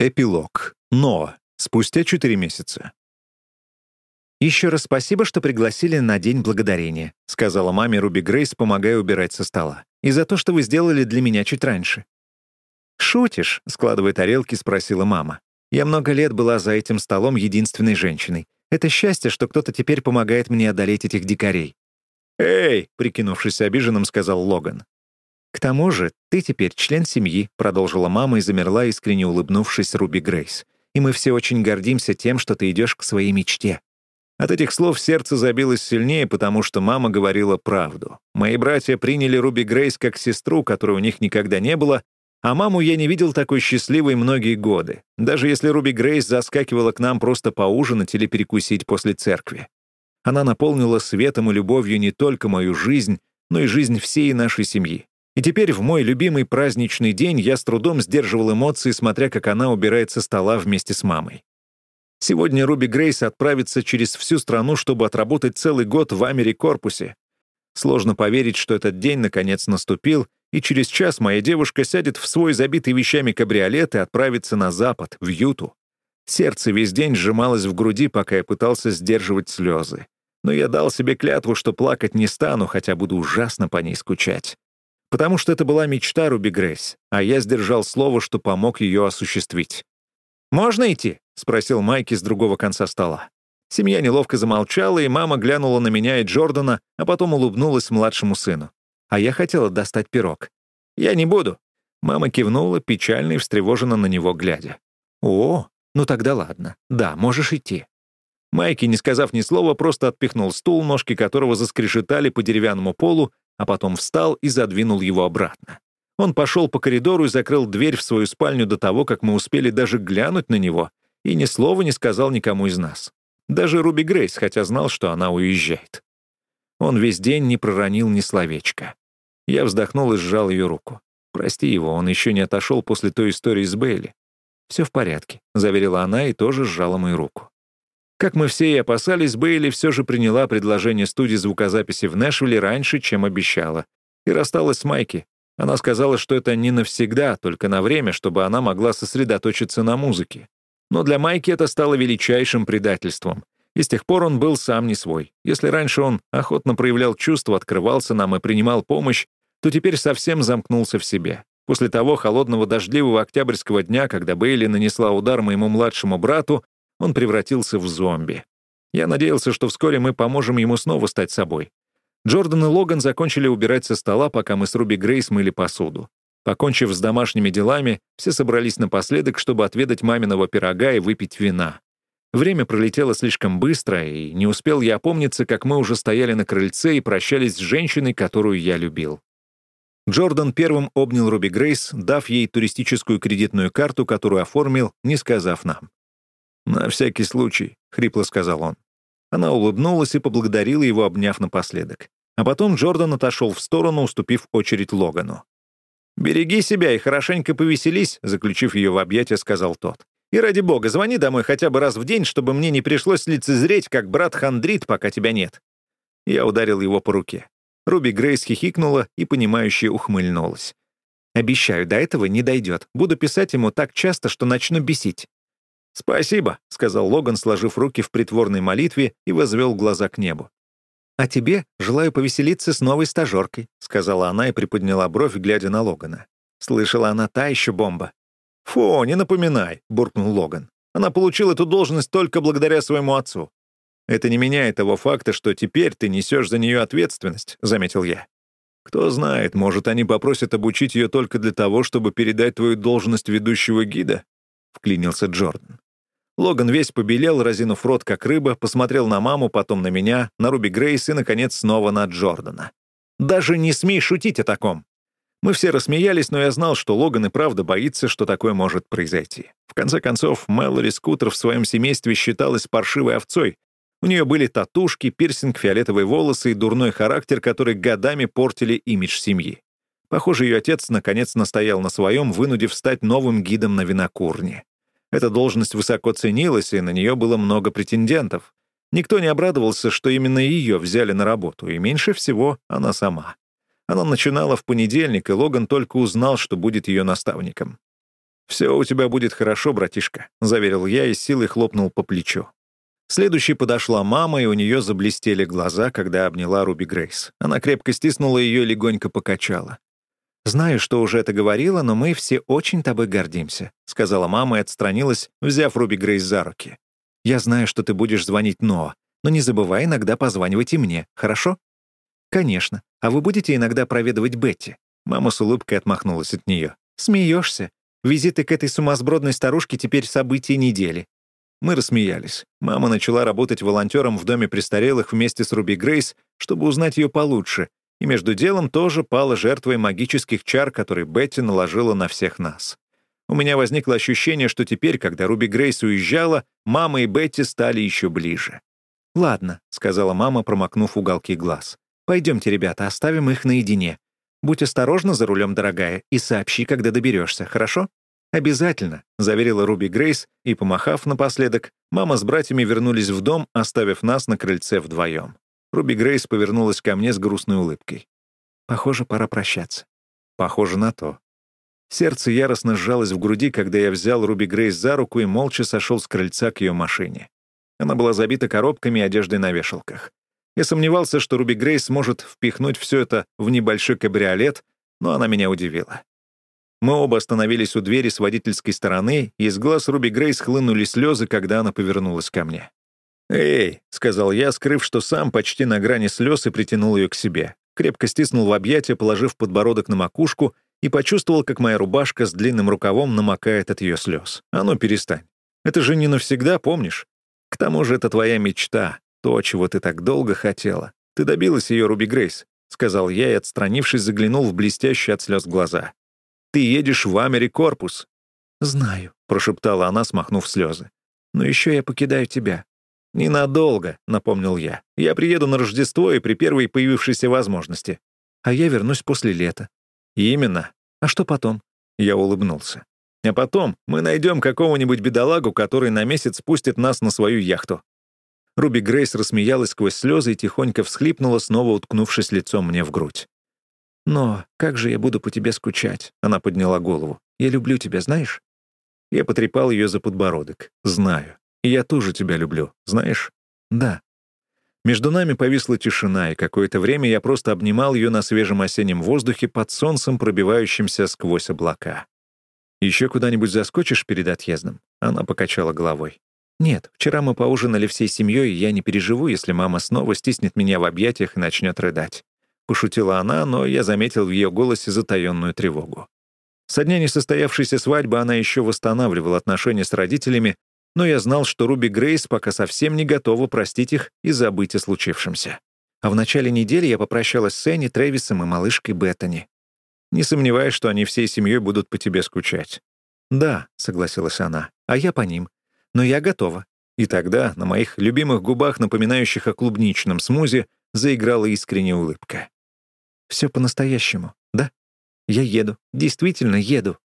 Эпилог. Но. Спустя четыре месяца. «Еще раз спасибо, что пригласили на День Благодарения», — сказала маме Руби Грейс, помогая убирать со стола. «И за то, что вы сделали для меня чуть раньше». «Шутишь?» — складывая тарелки, спросила мама. «Я много лет была за этим столом единственной женщиной. Это счастье, что кто-то теперь помогает мне одолеть этих дикарей». «Эй!» — прикинувшись обиженным, сказал Логан. «К тому же ты теперь член семьи», — продолжила мама и замерла, искренне улыбнувшись Руби Грейс. «И мы все очень гордимся тем, что ты идешь к своей мечте». От этих слов сердце забилось сильнее, потому что мама говорила правду. Мои братья приняли Руби Грейс как сестру, которой у них никогда не было, а маму я не видел такой счастливой многие годы, даже если Руби Грейс заскакивала к нам просто поужинать или перекусить после церкви. Она наполнила светом и любовью не только мою жизнь, но и жизнь всей нашей семьи. И теперь в мой любимый праздничный день я с трудом сдерживал эмоции, смотря как она убирает со стола вместе с мамой. Сегодня Руби Грейс отправится через всю страну, чтобы отработать целый год в Америкорпусе. Сложно поверить, что этот день наконец наступил, и через час моя девушка сядет в свой забитый вещами кабриолет и отправится на запад, в Юту. Сердце весь день сжималось в груди, пока я пытался сдерживать слезы. Но я дал себе клятву, что плакать не стану, хотя буду ужасно по ней скучать потому что это была мечта Руби Грейс, а я сдержал слово, что помог ее осуществить. «Можно идти?» — спросил Майки с другого конца стола. Семья неловко замолчала, и мама глянула на меня и Джордана, а потом улыбнулась младшему сыну. А я хотела достать пирог. «Я не буду». Мама кивнула, печально и встревоженно на него глядя. «О, ну тогда ладно. Да, можешь идти». Майки, не сказав ни слова, просто отпихнул стул, ножки которого заскрешетали по деревянному полу, а потом встал и задвинул его обратно. Он пошел по коридору и закрыл дверь в свою спальню до того, как мы успели даже глянуть на него, и ни слова не сказал никому из нас. Даже Руби Грейс, хотя знал, что она уезжает. Он весь день не проронил ни словечка. Я вздохнул и сжал ее руку. «Прости его, он еще не отошел после той истории с Бейли». «Все в порядке», — заверила она и тоже сжала мою руку. Как мы все и опасались, Бейли все же приняла предложение студии звукозаписи в Нэшвилле раньше, чем обещала, и рассталась с Майки. Она сказала, что это не навсегда, только на время, чтобы она могла сосредоточиться на музыке. Но для Майки это стало величайшим предательством. И с тех пор он был сам не свой. Если раньше он охотно проявлял чувства, открывался нам и принимал помощь, то теперь совсем замкнулся в себе. После того холодного дождливого октябрьского дня, когда Бейли нанесла удар моему младшему брату, он превратился в зомби. Я надеялся, что вскоре мы поможем ему снова стать собой. Джордан и Логан закончили убирать со стола, пока мы с Руби Грейс мыли посуду. Покончив с домашними делами, все собрались напоследок, чтобы отведать маминого пирога и выпить вина. Время пролетело слишком быстро, и не успел я опомниться, как мы уже стояли на крыльце и прощались с женщиной, которую я любил. Джордан первым обнял Руби Грейс, дав ей туристическую кредитную карту, которую оформил, не сказав нам. «На всякий случай», — хрипло сказал он. Она улыбнулась и поблагодарила его, обняв напоследок. А потом Джордан отошел в сторону, уступив очередь Логану. «Береги себя и хорошенько повеселись», — заключив ее в объятия, сказал тот. «И ради бога, звони домой хотя бы раз в день, чтобы мне не пришлось лицезреть, как брат хандрит, пока тебя нет». Я ударил его по руке. Руби Грейс хихикнула и, понимающе ухмыльнулась. «Обещаю, до этого не дойдет. Буду писать ему так часто, что начну бесить. «Спасибо», — сказал Логан, сложив руки в притворной молитве и возвел глаза к небу. «А тебе желаю повеселиться с новой стажеркой», — сказала она и приподняла бровь, глядя на Логана. Слышала она та еще бомба. «Фу, не напоминай», — буркнул Логан. «Она получила эту должность только благодаря своему отцу». «Это не меняет того факта, что теперь ты несешь за нее ответственность», — заметил я. «Кто знает, может, они попросят обучить ее только для того, чтобы передать твою должность ведущего гида?» — вклинился Джордан. Логан весь побелел, разинув рот, как рыба, посмотрел на маму, потом на меня, на Руби Грейс и, наконец, снова на Джордана. «Даже не смей шутить о таком!» Мы все рассмеялись, но я знал, что Логан и правда боится, что такое может произойти. В конце концов, Мэлори Скутер в своем семействе считалась паршивой овцой. У нее были татушки, пирсинг, фиолетовые волосы и дурной характер, который годами портили имидж семьи. Похоже, ее отец наконец настоял на своем, вынудив стать новым гидом на винокурне. Эта должность высоко ценилась, и на нее было много претендентов. Никто не обрадовался, что именно ее взяли на работу, и меньше всего она сама. Она начинала в понедельник, и Логан только узнал, что будет ее наставником. «Все у тебя будет хорошо, братишка», — заверил я и силой хлопнул по плечу. Следующей подошла мама, и у нее заблестели глаза, когда обняла Руби Грейс. Она крепко стиснула ее и легонько покачала. «Знаю, что уже это говорила, но мы все очень тобой гордимся», — сказала мама и отстранилась, взяв Руби Грейс за руки. «Я знаю, что ты будешь звонить Ноа, но не забывай иногда позванивать и мне, хорошо?» «Конечно. А вы будете иногда проведывать Бетти?» Мама с улыбкой отмахнулась от нее. «Смеешься? Визиты к этой сумасбродной старушке теперь события недели. Мы рассмеялись. Мама начала работать волонтером в доме престарелых вместе с Руби Грейс, чтобы узнать ее получше, и между делом тоже пала жертвой магических чар, которые Бетти наложила на всех нас. У меня возникло ощущение, что теперь, когда Руби Грейс уезжала, мама и Бетти стали еще ближе. «Ладно», — сказала мама, промокнув уголки глаз. «Пойдемте, ребята, оставим их наедине. Будь осторожна за рулем, дорогая, и сообщи, когда доберешься, хорошо?» «Обязательно», — заверила Руби Грейс, и, помахав напоследок, мама с братьями вернулись в дом, оставив нас на крыльце вдвоем. Руби Грейс повернулась ко мне с грустной улыбкой. «Похоже, пора прощаться». «Похоже на то». Сердце яростно сжалось в груди, когда я взял Руби Грейс за руку и молча сошел с крыльца к ее машине. Она была забита коробками и одеждой на вешалках. Я сомневался, что Руби Грейс сможет впихнуть все это в небольшой кабриолет, но она меня удивила. Мы оба остановились у двери с водительской стороны, и из глаз Руби Грейс хлынули слезы, когда она повернулась ко мне. «Эй», — сказал я, скрыв, что сам почти на грани слез и притянул ее к себе. Крепко стиснул в объятия, положив подбородок на макушку, и почувствовал, как моя рубашка с длинным рукавом намокает от ее слез. «А ну, перестань. Это же не навсегда, помнишь? К тому же это твоя мечта, то, чего ты так долго хотела. Ты добилась ее, Руби Грейс», — сказал я и, отстранившись, заглянул в блестящие от слез глаза. Ты едешь в Амери-корпус». «Знаю», — прошептала она, смахнув слезы. «Но еще я покидаю тебя». «Ненадолго», — напомнил я. «Я приеду на Рождество и при первой появившейся возможности». «А я вернусь после лета». «Именно. А что потом?» Я улыбнулся. «А потом мы найдем какого-нибудь бедолагу, который на месяц спустит нас на свою яхту». Руби Грейс рассмеялась сквозь слезы и тихонько всхлипнула, снова уткнувшись лицом мне в грудь. «Но как же я буду по тебе скучать?» Она подняла голову. «Я люблю тебя, знаешь?» Я потрепал ее за подбородок. «Знаю. И я тоже тебя люблю, знаешь?» «Да». Между нами повисла тишина, и какое-то время я просто обнимал ее на свежем осеннем воздухе под солнцем, пробивающимся сквозь облака. «Еще куда-нибудь заскочишь перед отъездом?» Она покачала головой. «Нет, вчера мы поужинали всей семьей, и я не переживу, если мама снова стиснет меня в объятиях и начнет рыдать. — пошутила она, но я заметил в ее голосе затаённую тревогу. Со дня несостоявшейся свадьбы она еще восстанавливала отношения с родителями, но я знал, что Руби Грейс пока совсем не готова простить их и забыть о случившемся. А в начале недели я попрощалась с Энни, Трэвисом и малышкой Беттани. «Не сомневаюсь, что они всей семьей будут по тебе скучать». «Да», — согласилась она, — «а я по ним. Но я готова». И тогда на моих любимых губах, напоминающих о клубничном смузи, заиграла искренняя улыбка. Все по-настоящему, да? Я еду, действительно еду».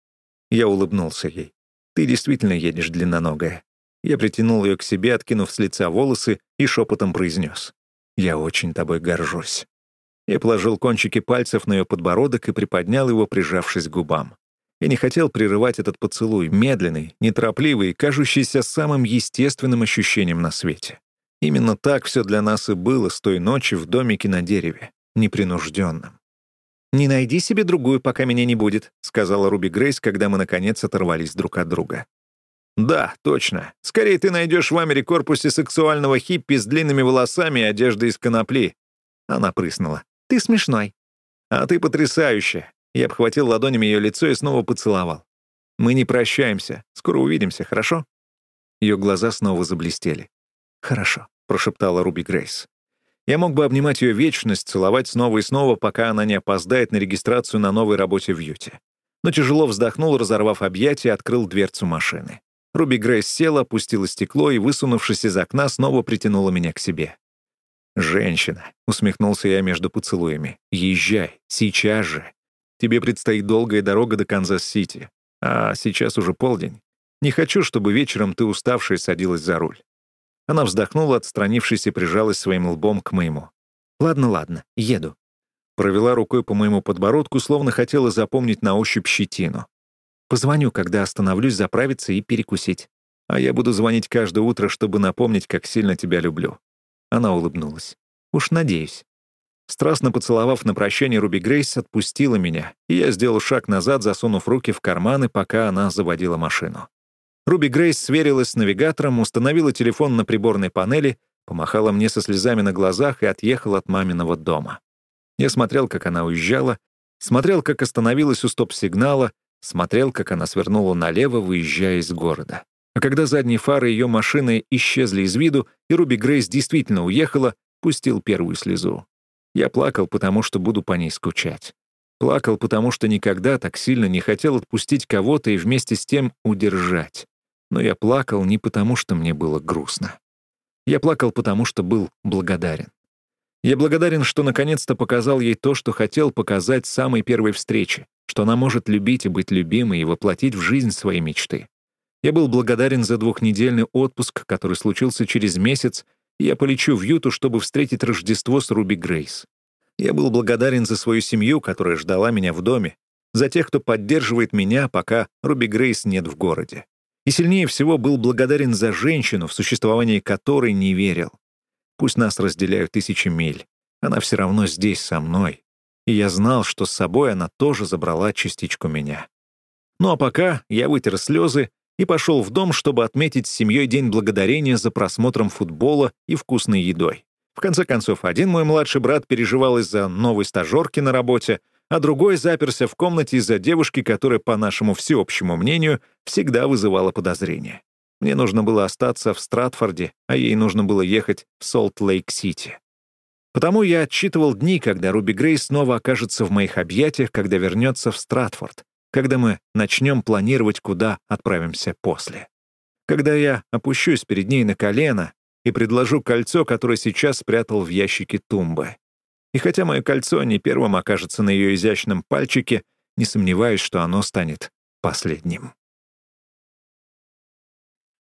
Я улыбнулся ей. «Ты действительно едешь, длинноногая». Я притянул ее к себе, откинув с лица волосы, и шепотом произнес. «Я очень тобой горжусь». Я положил кончики пальцев на ее подбородок и приподнял его, прижавшись к губам. Я не хотел прерывать этот поцелуй, медленный, неторопливый, кажущийся самым естественным ощущением на свете. Именно так все для нас и было с той ночи в домике на дереве непринужденным. «Не найди себе другую, пока меня не будет», — сказала Руби Грейс, когда мы, наконец, оторвались друг от друга. «Да, точно. Скорее ты найдешь в Амере корпусе сексуального хиппи с длинными волосами и одеждой из конопли». Она прыснула. «Ты смешной». «А ты потрясающая». Я обхватил ладонями ее лицо и снова поцеловал. «Мы не прощаемся. Скоро увидимся, хорошо?» Ее глаза снова заблестели. «Хорошо», — прошептала Руби Грейс. Я мог бы обнимать ее вечность, целовать снова и снова, пока она не опоздает на регистрацию на новой работе в Юте. Но тяжело вздохнул, разорвав объятия, открыл дверцу машины. Руби Грейс села, опустила стекло и, высунувшись из окна, снова притянула меня к себе. «Женщина», — усмехнулся я между поцелуями, — «езжай, сейчас же. Тебе предстоит долгая дорога до Канзас-Сити. А сейчас уже полдень. Не хочу, чтобы вечером ты уставшая садилась за руль. Она вздохнула, отстранившись и прижалась своим лбом к моему. «Ладно, ладно, еду». Провела рукой по моему подбородку, словно хотела запомнить на ощупь щетину. Позвоню, когда остановлюсь заправиться и перекусить. А я буду звонить каждое утро, чтобы напомнить, как сильно тебя люблю». Она улыбнулась. «Уж надеюсь». Страстно поцеловав на прощание, Руби Грейс отпустила меня, и я сделал шаг назад, засунув руки в карманы, пока она заводила машину. Руби Грейс сверилась с навигатором, установила телефон на приборной панели, помахала мне со слезами на глазах и отъехала от маминого дома. Я смотрел, как она уезжала, смотрел, как остановилась у стоп-сигнала, смотрел, как она свернула налево, выезжая из города. А когда задние фары ее машины исчезли из виду, и Руби Грейс действительно уехала, пустил первую слезу. Я плакал, потому что буду по ней скучать. Плакал, потому что никогда так сильно не хотел отпустить кого-то и вместе с тем удержать. Но я плакал не потому, что мне было грустно. Я плакал, потому что был благодарен. Я благодарен, что наконец-то показал ей то, что хотел показать с самой первой встречи, что она может любить и быть любимой и воплотить в жизнь свои мечты. Я был благодарен за двухнедельный отпуск, который случился через месяц, я полечу в Юту, чтобы встретить Рождество с Руби Грейс. Я был благодарен за свою семью, которая ждала меня в доме, за тех, кто поддерживает меня, пока Руби Грейс нет в городе. И сильнее всего был благодарен за женщину, в существовании которой не верил. Пусть нас разделяют тысячи миль, она все равно здесь со мной. И я знал, что с собой она тоже забрала частичку меня. Ну а пока я вытер слезы и пошел в дом, чтобы отметить с семьей День Благодарения за просмотром футбола и вкусной едой. В конце концов, один мой младший брат переживал из-за новой стажерки на работе, а другой заперся в комнате из-за девушки, которая, по нашему всеобщему мнению, всегда вызывала подозрения. Мне нужно было остаться в Стратфорде, а ей нужно было ехать в Солт-Лейк-Сити. Потому я отсчитывал дни, когда Руби Грей снова окажется в моих объятиях, когда вернется в Стратфорд, когда мы начнем планировать, куда отправимся после. Когда я опущусь перед ней на колено и предложу кольцо, которое сейчас спрятал в ящике тумбы. И хотя мое кольцо не первым окажется на ее изящном пальчике, не сомневаюсь, что оно станет последним.